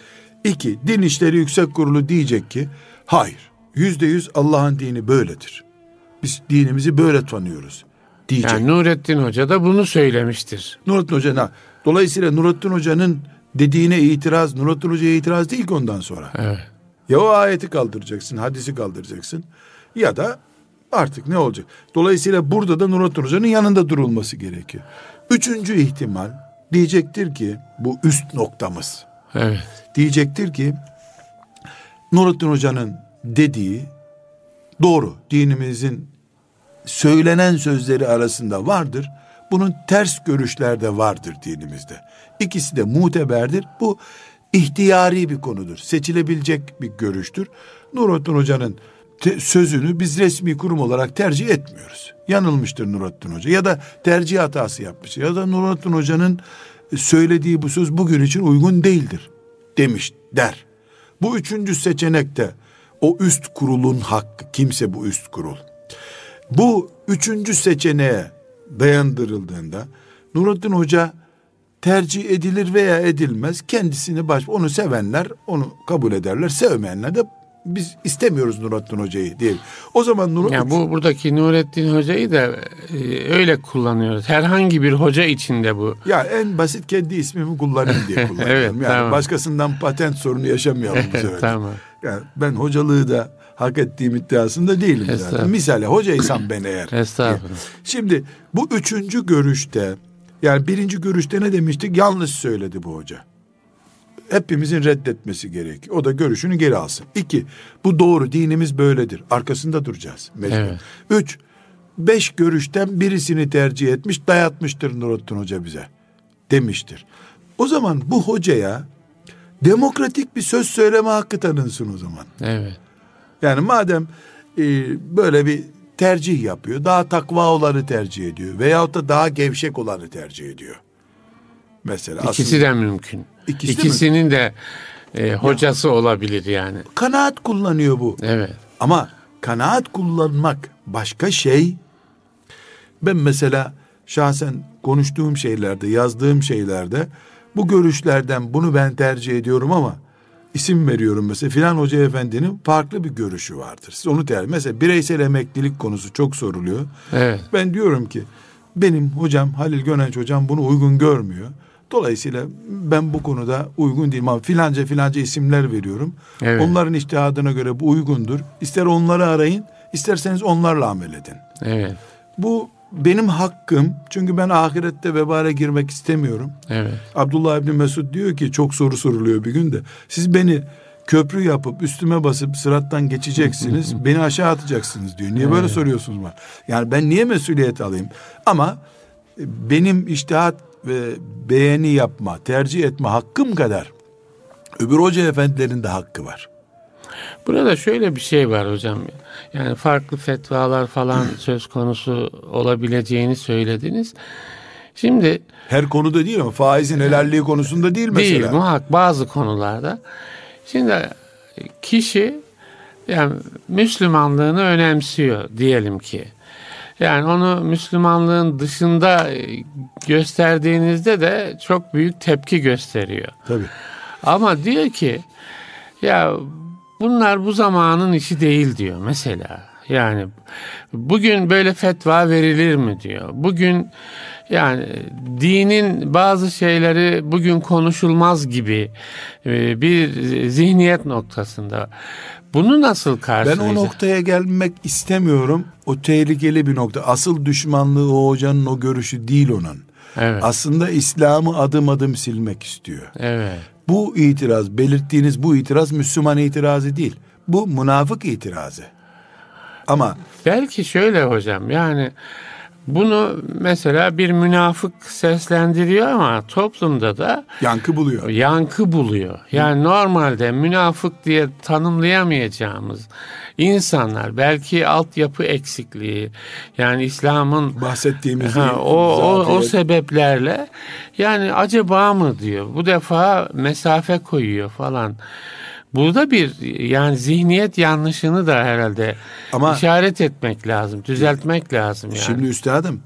İki, Din İşleri Yüksek Kurulu diyecek ki, hayır, yüzde yüz Allah'ın dini böyledir. Biz dinimizi böyle tanıyoruz diyecek. Yani Nurettin Hoca da bunu söylemiştir. Nurattin Hoca'na. Dolayısıyla Nurattin Hoca'nın dediğine itiraz, Nurattin Hoca'ya itiraz değil ki ondan sonra. Evet. Ya o ayeti kaldıracaksın, hadisi kaldıracaksın ya da artık ne olacak? Dolayısıyla burada da Nurattin Hoca'nın yanında durulması gerekiyor. Üçüncü ihtimal diyecektir ki bu üst noktamız. Evet. Diyecektir ki Nurattin Hoca'nın dediği doğru. Dinimizin söylenen sözleri arasında vardır. Bunun ters görüşler de vardır dinimizde. İkisi de muteberdir. Bu ihtiyari bir konudur. Seçilebilecek bir görüştür. Nurattin Hoca'nın sözünü biz resmi kurum olarak tercih etmiyoruz. Yanılmıştır Nurattin Hoca ya da tercih hatası yapmıştır ya da Nurattin Hoca'nın söylediği bu söz bugün için uygun değildir demiş der. Bu üçüncü seçenekte o üst kurulun hakkı. Kimse bu üst kurul. Bu üçüncü seçeneğe dayandırıldığında Nurattin Hoca tercih edilir veya edilmez kendisini baş onu sevenler onu kabul ederler sevmeyenler de biz istemiyoruz Nurattin Hoca'yı diye. O zaman Nur Ya bu buradaki Nurettin Hoca'yı da e, öyle kullanıyoruz. Herhangi bir hoca içinde bu. ya en basit kendi ismimi kullanayım diye kullanıyorum. Evet, yani tamam. başkasından patent sorunu yaşamayalım bu sefer. tamam. Yani ben hocalığı da hak ettiğim iddiasında değilim zaten. Misale hocaysam ben eğer. Estağfurullah. Şimdi bu üçüncü görüşte yani birinci görüşte ne demiştik? Yanlış söyledi bu hoca. Hepimizin reddetmesi gerekiyor. O da görüşünü geri alsın. İki, bu doğru dinimiz böyledir. Arkasında duracağız. Mecbur. Evet. Üç, beş görüşten birisini tercih etmiş dayatmıştır Nurattin Hoca bize demiştir. O zaman bu hocaya demokratik bir söz söyleme hakkı tanınsın o zaman. Evet. Yani madem e, böyle bir tercih yapıyor, daha takva olanı tercih ediyor veyahut da daha gevşek olanı tercih ediyor. Mesela İkisi aslında de mümkün. İkisi de İkisinin de e, hocası olabilir yani. kanaat kullanıyor bu. Evet. Ama kanaat kullanmak başka şey. Ben mesela şahsen konuştuğum şeylerde, yazdığım şeylerde bu görüşlerden bunu ben tercih ediyorum ama isim veriyorum mesela filan hoca efendinin farklı bir görüşü vardır. Siz onu tercih. Mesela bireysel emeklilik konusu çok soruluyor. Evet. Ben diyorum ki benim hocam Halil Gönenç hocam bunu uygun görmüyor. Dolayısıyla ben bu konuda uygun değilim ama filanca filanca isimler veriyorum. Evet. Onların iştihadına göre bu uygundur. İster onları arayın, isterseniz onlarla amel edin. Evet. Bu benim hakkım. Çünkü ben ahirette vebale girmek istemiyorum. Evet. Abdullah İbni Mesud diyor ki çok soru soruluyor bir gün de. Siz beni köprü yapıp üstüme basıp sırattan geçeceksiniz. beni aşağı atacaksınız diyor. Niye böyle soruyorsunuz bana? Yani ben niye mesuliyet alayım? Ama e, benim iştihat ve beğeni yapma, tercih etme hakkım kadar öbür hoca efendilerin de hakkı var. Burada şöyle bir şey var hocam. Yani farklı fetvalar falan söz konusu olabileceğini söylediniz. Şimdi Her konuda değil ama faizin helalliği konusunda değil mesela. değil muhak bazı konularda. Şimdi kişi yani Müslümanlığını önemsiyor diyelim ki. Yani onu Müslümanlığın dışında e, gösterdiğinizde de çok büyük tepki gösteriyor. Tabii. Ama diyor ki ya bunlar bu zamanın işi değil diyor mesela. Yani bugün böyle fetva verilir mi diyor. Bugün Yani dinin bazı şeyleri bugün konuşulmaz gibi e, bir zihniyet noktasında. Bunu nasıl Ben karşılayacağız? o noktaya gelmek istemiyorum. O tehlikeli bir nokta. Asıl düşmanlığı o hocanın o görüşü değil onun. Evet. Aslında İslam'ı adım adım silmek istiyor. evet. Bu itiraz, belirttiğiniz bu itiraz Müslüman itirazı değil. Bu münafık itirazı. Ama Belki şöyle hocam yani bunu mesela bir münafık seslendiriyor ama toplumda da yankı buluyor. yankı buluyor. Yani normalde münafık diye tanımlayamayacağımız insanlar belki altyapı eksikliği yani İslam'ın Bahsettiğimiz Ha, o, o, o sebeplerle yani acaba mı diyor. Bu defa mesafe koyuyor falan. Burada bir yani zihniyet yanlışını da herhalde Ama- işaret etmek lazım, düzeltmek lazım yani. Şimdi üstadım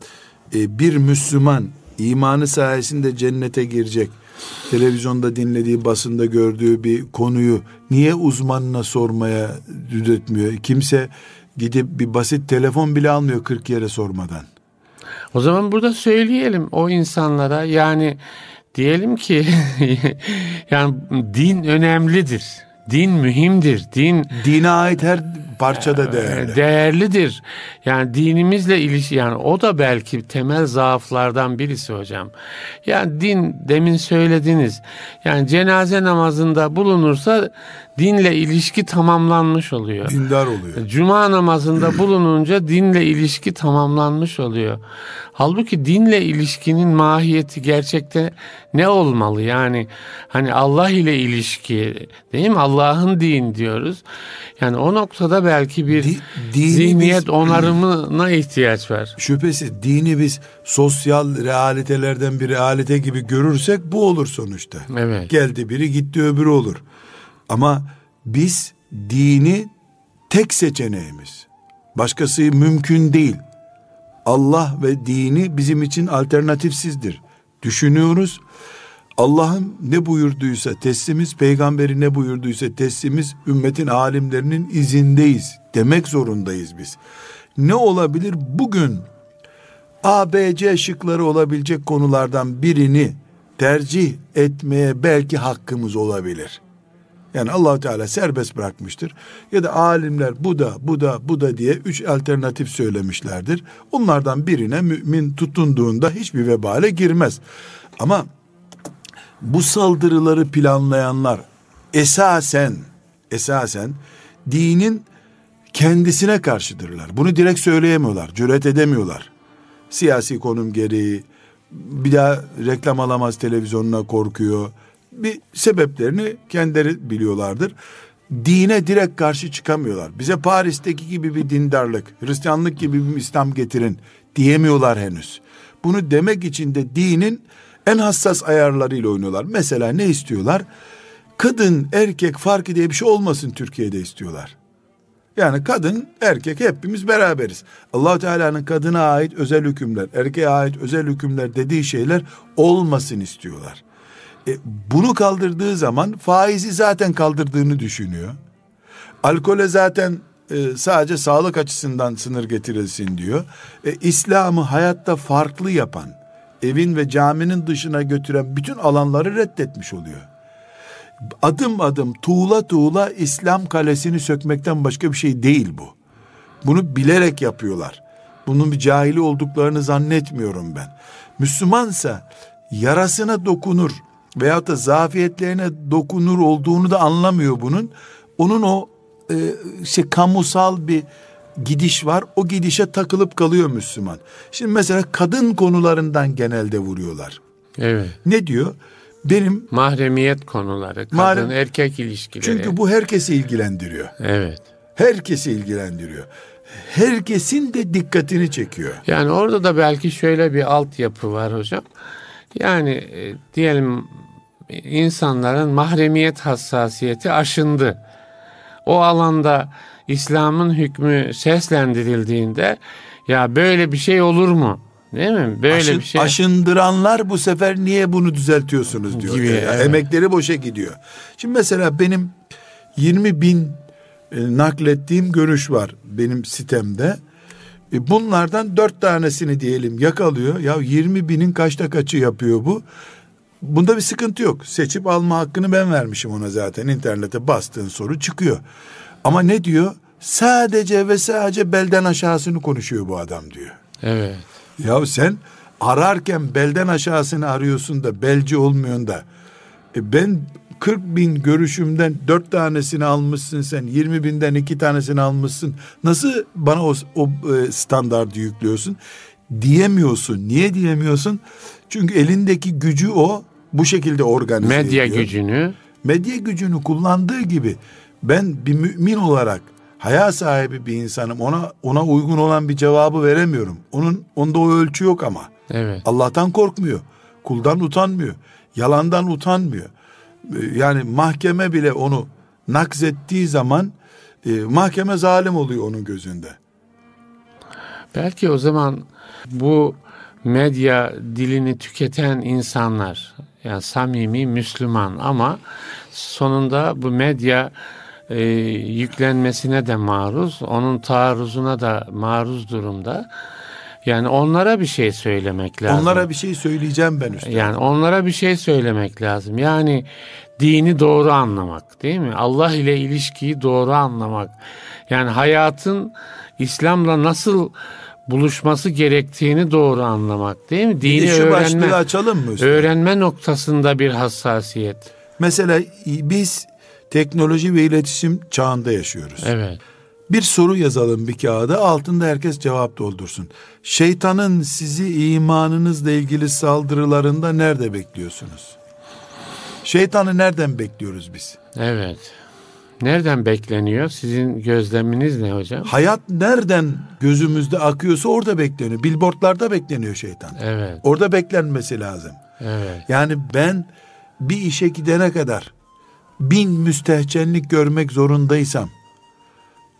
e, bir Müslüman imanı sayesinde cennete girecek. Televizyonda dinlediği, basında gördüğü bir konuyu niye uzmanına sormaya düzeltmiyor? Kimse gidip bir basit telefon bile almıyor 40 yere sormadan. O zaman burada söyleyelim o insanlara yani diyelim ki yani din önemlidir. Din mühimdir. Din Dine ait her parçada değerli. değerlidir. Yani dinimizle ilişki yani o da belki temel zaaflardan birisi hocam. Yani din demin söylediniz. Yani cenaze namazında bulunursa dinle ilişki tamamlanmış oluyor. Dindar oluyor. Cuma namazında bulununca dinle ilişki tamamlanmış oluyor. Halbuki dinle ilişkinin mahiyeti gerçekte ne olmalı? Yani hani Allah ile ilişki değil mi? Allah'ın din diyoruz. Yani o noktada belki bir Di- dini zihniyet biz- onarımına ihtiyaç var. Şüphesiz dini biz sosyal realitelerden bir realite gibi görürsek bu olur sonuçta. Evet. Geldi biri gitti öbürü olur. Ama biz dini tek seçeneğimiz. Başkası mümkün değil. Allah ve dini bizim için alternatifsizdir. Düşünüyoruz. Allah'ın ne buyurduysa teslimiz, peygamberi ne buyurduysa teslimiz, ümmetin alimlerinin izindeyiz demek zorundayız biz. Ne olabilir? Bugün A, B, C şıkları olabilecek konulardan birini tercih etmeye belki hakkımız olabilir. Yani allah Teala serbest bırakmıştır. Ya da alimler bu da, bu da, bu da diye üç alternatif söylemişlerdir. Onlardan birine mümin tutunduğunda hiçbir vebale girmez. Ama bu saldırıları planlayanlar esasen, esasen dinin kendisine karşıdırlar. Bunu direkt söyleyemiyorlar, cüret edemiyorlar. Siyasi konum gereği, bir daha reklam alamaz televizyonuna korkuyor. Bir sebeplerini kendileri biliyorlardır. Dine direkt karşı çıkamıyorlar. Bize Paris'teki gibi bir dindarlık, Hristiyanlık gibi bir İslam getirin diyemiyorlar henüz. Bunu demek için de dinin en hassas ayarlarıyla oynuyorlar. Mesela ne istiyorlar? Kadın erkek farkı diye bir şey olmasın Türkiye'de istiyorlar. Yani kadın, erkek hepimiz beraberiz. allah Teala'nın kadına ait özel hükümler, erkeğe ait özel hükümler dediği şeyler olmasın istiyorlar. E, bunu kaldırdığı zaman faizi zaten kaldırdığını düşünüyor. Alkole zaten e, sadece sağlık açısından sınır getirilsin diyor. E, İslam'ı hayatta farklı yapan, evin ve caminin dışına götüren bütün alanları reddetmiş oluyor adım adım tuğla tuğla İslam kalesini sökmekten başka bir şey değil bu. Bunu bilerek yapıyorlar. Bunun bir cahili olduklarını zannetmiyorum ben. Müslümansa yarasına dokunur veyahut da zafiyetlerine dokunur olduğunu da anlamıyor bunun. Onun o e, şey kamusal bir gidiş var. O gidişe takılıp kalıyor Müslüman. Şimdi mesela kadın konularından genelde vuruyorlar. Evet. Ne diyor? Benim Mahremiyet konuları, kadın Mahrem- erkek ilişkileri. çünkü bu herkesi ilgilendiriyor. Evet. Herkesi ilgilendiriyor. Herkesin de dikkatini çekiyor. Yani orada da belki şöyle bir altyapı var hocam. Yani e, diyelim insanların mahremiyet hassasiyeti aşındı. O alanda İslam'ın hükmü seslendirildiğinde ya böyle bir şey olur mu? Değil mi? Böyle Aşın- bir şey. Aşındıranlar bu sefer niye bunu düzeltiyorsunuz diyor. Gibi, E, evet. Emekleri boşa gidiyor. Şimdi mesela benim 20 bin e, naklettiğim görüş var benim sitemde. E bunlardan dört tanesini diyelim yakalıyor. Ya 20 binin kaçta kaçı yapıyor bu? Bunda bir sıkıntı yok. Seçip alma hakkını ben vermişim ona zaten. İnternete bastığın soru çıkıyor. Ama ne diyor? Sadece ve sadece belden aşağısını konuşuyor bu adam diyor. Evet. Ya sen ararken belden aşağısını arıyorsun da belci olmuyorsun da. E ben 40 bin görüşümden 4 tanesini almışsın sen 20 binden 2 tanesini almışsın. Nasıl bana o, o e, standardı yüklüyorsun? Diyemiyorsun. Niye diyemiyorsun? Çünkü elindeki gücü o bu şekilde organize Medya ediyor. gücünü Medya gücünü kullandığı gibi ben bir mümin olarak haya sahibi bir insanım. Ona ona uygun olan bir cevabı veremiyorum. Onun onda o ölçü yok ama. evet. Allah'tan korkmuyor. Kuldan utanmıyor. Yalandan utanmıyor. Ee, Yani mahkeme bile onu nakzettiği zaman e, mahkeme zalim oluyor onun gözünde. Belki o zaman bu medya dilini tüketen insanlar yani samimi Müslüman ama sonunda bu medya e, yüklenmesine de maruz, onun taarruzuna da maruz durumda. Yani onlara bir şey söylemek lazım. Onlara bir şey söyleyeceğim ben üstad. Yani onlara bir şey söylemek lazım. Yani dini doğru anlamak değil mi? Allah ile ilişkiyi doğru anlamak. Yani hayatın İslam'la nasıl buluşması gerektiğini doğru anlamak değil mi? Dini şu öğrenme, başlığı açalım mı üstad? öğrenme noktasında bir hassasiyet. Mesela biz teknoloji ve iletişim çağında yaşıyoruz. Evet. Bir soru yazalım bir kağıda altında herkes cevap doldursun. Şeytanın sizi imanınızla ilgili saldırılarında nerede bekliyorsunuz? Şeytanı nereden bekliyoruz biz? Evet. Nereden bekleniyor? Sizin gözleminiz ne hocam? Hayat nereden gözümüzde akıyorsa orada bekleniyor. Billboardlarda bekleniyor şeytan. Evet. Orada beklenmesi lazım. Evet. Yani ben bir işe gidene kadar bin müstehcenlik görmek zorundaysam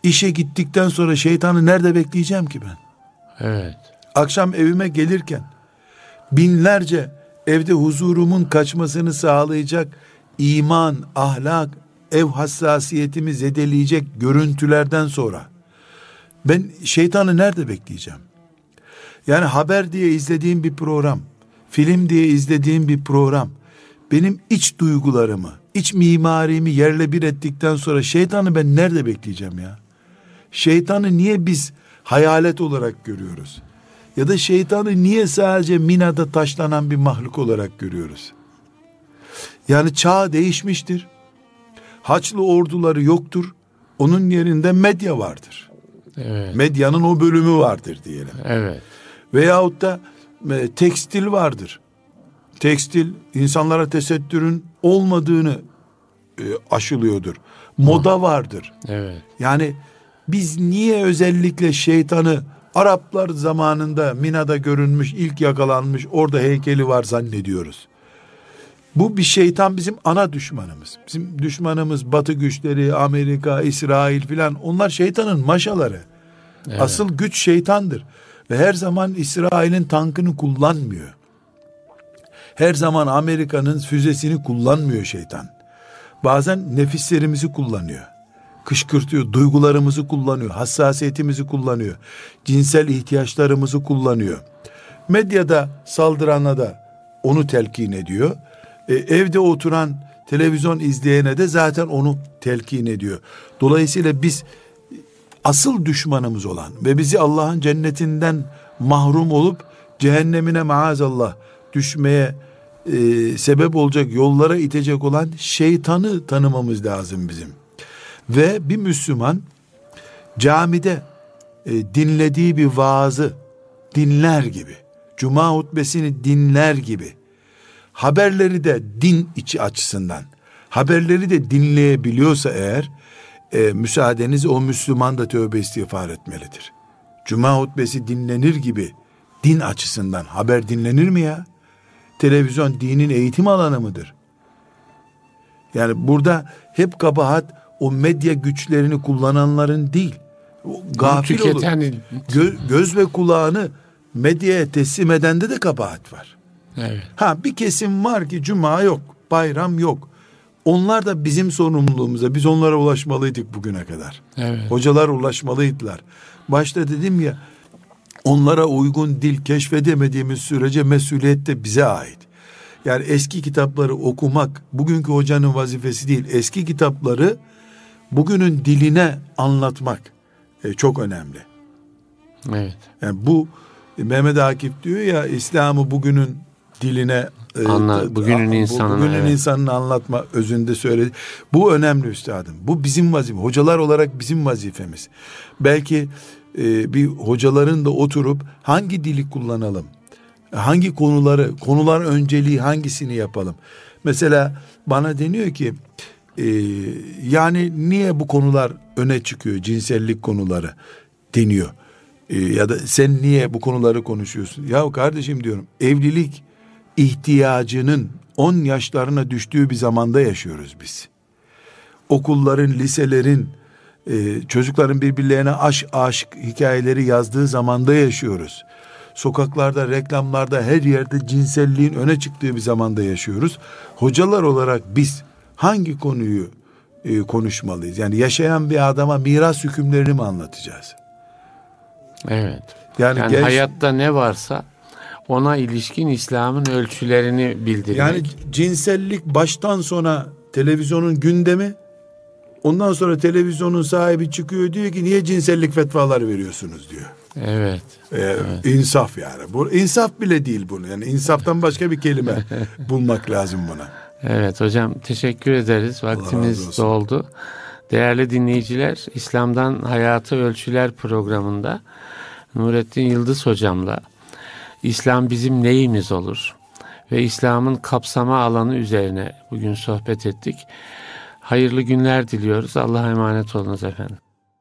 işe gittikten sonra şeytanı nerede bekleyeceğim ki ben? Evet. Akşam evime gelirken binlerce evde huzurumun kaçmasını sağlayacak iman, ahlak, ev hassasiyetimi zedeleyecek görüntülerden sonra ben şeytanı nerede bekleyeceğim? Yani haber diye izlediğim bir program, film diye izlediğim bir program benim iç duygularımı, iç mimarimi yerle bir ettikten sonra şeytanı ben nerede bekleyeceğim ya? Şeytanı niye biz hayalet olarak görüyoruz? Ya da şeytanı niye sadece minada taşlanan bir mahluk olarak görüyoruz? Yani çağ değişmiştir. Haçlı orduları yoktur. Onun yerinde medya vardır. Evet. Medyanın o bölümü vardır diyelim. Evet. Veyahut da e, tekstil vardır. Tekstil insanlara tesettürün olmadığını e, aşılıyordur. Moda vardır. Evet. Yani biz niye özellikle şeytanı Araplar zamanında Mina'da görünmüş, ilk yakalanmış, orada heykeli var zannediyoruz. Bu bir şeytan bizim ana düşmanımız. Bizim düşmanımız Batı güçleri, Amerika, İsrail filan onlar şeytanın maşaları. Evet. Asıl güç şeytandır. Ve her zaman İsrail'in tankını kullanmıyor. Her zaman Amerika'nın füzesini kullanmıyor şeytan. Bazen nefislerimizi kullanıyor. Kışkırtıyor, duygularımızı kullanıyor, hassasiyetimizi kullanıyor. Cinsel ihtiyaçlarımızı kullanıyor. Medyada saldırana da onu telkin ediyor. E, evde oturan televizyon izleyene de zaten onu telkin ediyor. Dolayısıyla biz asıl düşmanımız olan ve bizi Allah'ın cennetinden mahrum olup cehennemine maazallah düşmeye e, sebep olacak yollara itecek olan şeytanı tanımamız lazım bizim. Ve bir Müslüman camide e, dinlediği bir vaazı dinler gibi, cuma hutbesini dinler gibi, haberleri de din içi açısından, haberleri de dinleyebiliyorsa eğer, e, müsaadeniz o Müslüman da tövbe istiğfar etmelidir. Cuma hutbesi dinlenir gibi din açısından haber dinlenir mi ya? Televizyon dinin eğitim alanı mıdır? Yani burada hep kabahat o medya güçlerini kullananların değil. O Gafil olur. Tüketen Gö- göz ve kulağını medyaya teslim edende de kabahat var. Evet. Ha bir kesim var ki cuma yok, bayram yok. Onlar da bizim sorumluluğumuza, biz onlara ulaşmalıydık bugüne kadar. Evet. Hocalar ulaşmalıydılar. Başta dedim ya, onlara uygun dil keşfedemediğimiz sürece mesuliyet de bize ait. Yani eski kitapları okumak bugünkü hocanın vazifesi değil. Eski kitapları bugünün diline anlatmak e, çok önemli. Evet. Yani bu Mehmet Akif diyor ya İslam'ı bugünün diline e, Anla- bugünün bu- insanına, bugünün evet. insanını anlatma özünde söyledi. Bu önemli üstadım. Bu bizim vazife. Hocalar olarak bizim vazifemiz. Belki e, bir hocaların da oturup hangi dili kullanalım? Hangi konuları, konular önceliği hangisini yapalım? Mesela bana deniyor ki e, yani niye bu konular öne çıkıyor cinsellik konuları deniyor. E, ya da sen niye bu konuları konuşuyorsun? Ya kardeşim diyorum evlilik ihtiyacının 10 yaşlarına düştüğü bir zamanda yaşıyoruz biz. Okulların, liselerin, e, çocukların birbirlerine aşk aşk hikayeleri yazdığı zamanda yaşıyoruz. Sokaklarda, reklamlarda, her yerde cinselliğin öne çıktığı bir zamanda yaşıyoruz. Hocalar olarak biz hangi konuyu e, konuşmalıyız? Yani yaşayan bir adama miras hükümlerini mi anlatacağız? Evet. Yani Yani, genç- hayatta ne varsa ona ilişkin İslam'ın ölçülerini bildirmek. Yani cinsellik baştan sona televizyonun gündemi. Ondan sonra televizyonun sahibi çıkıyor diyor ki niye cinsellik fetvaları veriyorsunuz diyor. evet. Ee, İnsaf yani. Bu insaf bile değil bunu. Yani insaftan başka bir kelime bulmak lazım buna. Evet hocam teşekkür ederiz. Vaktimiz doldu. Değerli dinleyiciler, İslam'dan Hayatı Ölçüler programında Nurettin Yıldız hocamla İslam bizim neyimiz olur ve İslam'ın kapsama alanı üzerine bugün sohbet ettik. Hayırlı günler diliyoruz. Allah'a emanet olunuz efendim.